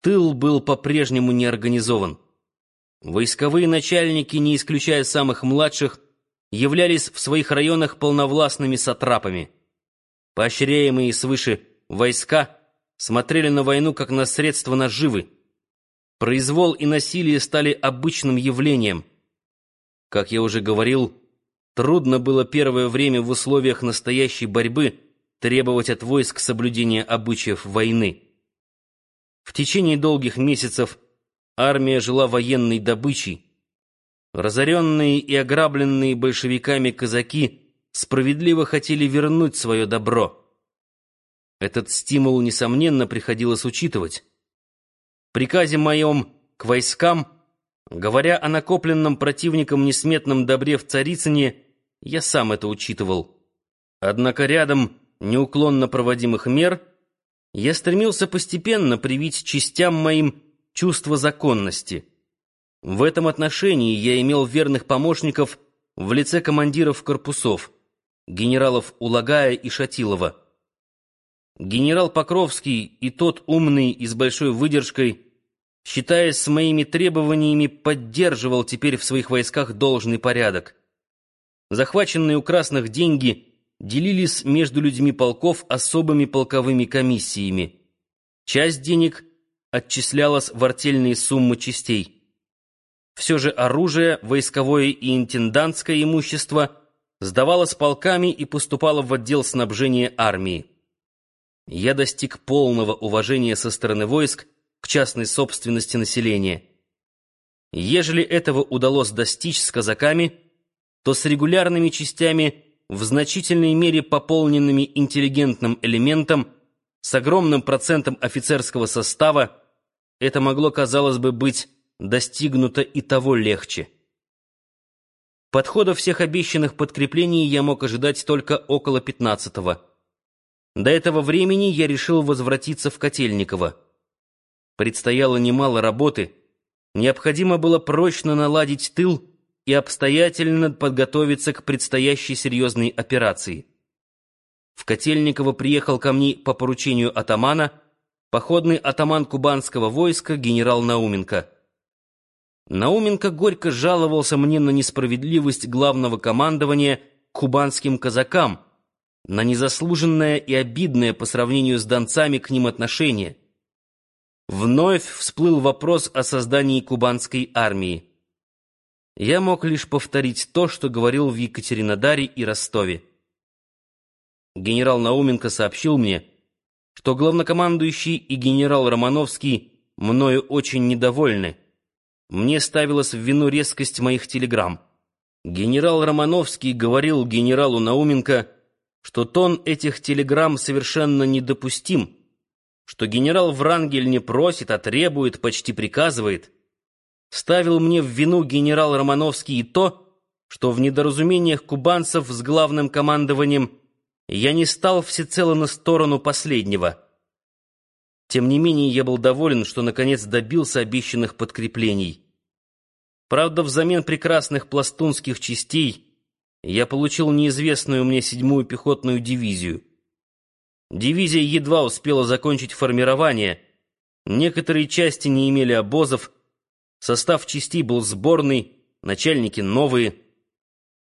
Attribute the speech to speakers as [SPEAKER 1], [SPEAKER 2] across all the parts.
[SPEAKER 1] тыл был по-прежнему не организован. Войсковые начальники, не исключая самых младших, являлись в своих районах полновластными сатрапами. Поощряемые свыше войска смотрели на войну как на средство наживы. Произвол и насилие стали обычным явлением. Как я уже говорил, трудно было первое время в условиях настоящей борьбы требовать от войск соблюдения обычаев войны. В течение долгих месяцев армия жила военной добычей. Разоренные и ограбленные большевиками казаки справедливо хотели вернуть свое добро. Этот стимул, несомненно, приходилось учитывать. В приказе моем к войскам, говоря о накопленном противником несметном добре в Царицыне, я сам это учитывал. Однако рядом неуклонно проводимых мер я стремился постепенно привить частям моим чувство законности. В этом отношении я имел верных помощников в лице командиров корпусов, генералов Улагая и Шатилова. Генерал Покровский и тот умный и с большой выдержкой, считаясь с моими требованиями, поддерживал теперь в своих войсках должный порядок. Захваченные у красных деньги делились между людьми полков особыми полковыми комиссиями. Часть денег отчислялась в артельные суммы частей. Все же оружие, войсковое и интендантское имущество сдавалось полками и поступало в отдел снабжения армии. Я достиг полного уважения со стороны войск к частной собственности населения. Ежели этого удалось достичь с казаками, то с регулярными частями, в значительной мере пополненными интеллигентным элементом, с огромным процентом офицерского состава, это могло, казалось бы, быть достигнуто и того легче. Подхода всех обещанных подкреплений я мог ожидать только около пятнадцатого. До этого времени я решил возвратиться в Котельниково. Предстояло немало работы. Необходимо было прочно наладить тыл и обстоятельно подготовиться к предстоящей серьезной операции. В Котельниково приехал ко мне по поручению атамана походный атаман кубанского войска генерал Науменко. Науменко горько жаловался мне на несправедливость главного командования кубанским казакам, на незаслуженное и обидное по сравнению с донцами к ним отношение. Вновь всплыл вопрос о создании кубанской армии. Я мог лишь повторить то, что говорил в Екатеринодаре и Ростове. Генерал Науменко сообщил мне, что главнокомандующий и генерал Романовский мною очень недовольны. Мне ставилась в вину резкость моих телеграмм. Генерал Романовский говорил генералу Науменко, что тон этих телеграмм совершенно недопустим, что генерал Врангель не просит, а требует, почти приказывает. Ставил мне в вину генерал Романовский и то, что в недоразумениях кубанцев с главным командованием я не стал всецело на сторону последнего. Тем не менее, я был доволен, что наконец добился обещанных подкреплений. Правда, взамен прекрасных пластунских частей я получил неизвестную мне седьмую пехотную дивизию. Дивизия едва успела закончить формирование, некоторые части не имели обозов, состав частей был сборный, начальники новые.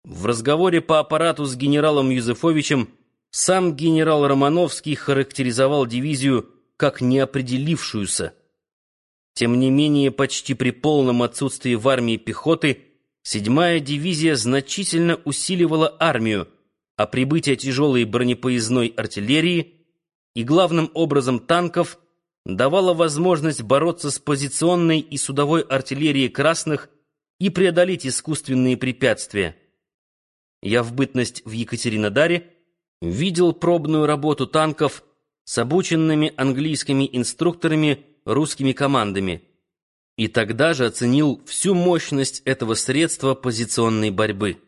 [SPEAKER 1] В разговоре по аппарату с генералом Юзефовичем сам генерал Романовский характеризовал дивизию как неопределившуюся. Тем не менее, почти при полном отсутствии в армии пехоты – Седьмая дивизия значительно усиливала армию, а прибытие тяжелой бронепоездной артиллерии и главным образом танков давало возможность бороться с позиционной и судовой артиллерией красных и преодолеть искусственные препятствия. Я в бытность в Екатеринодаре видел пробную работу танков с обученными английскими инструкторами русскими командами – и тогда же оценил всю мощность этого средства позиционной борьбы.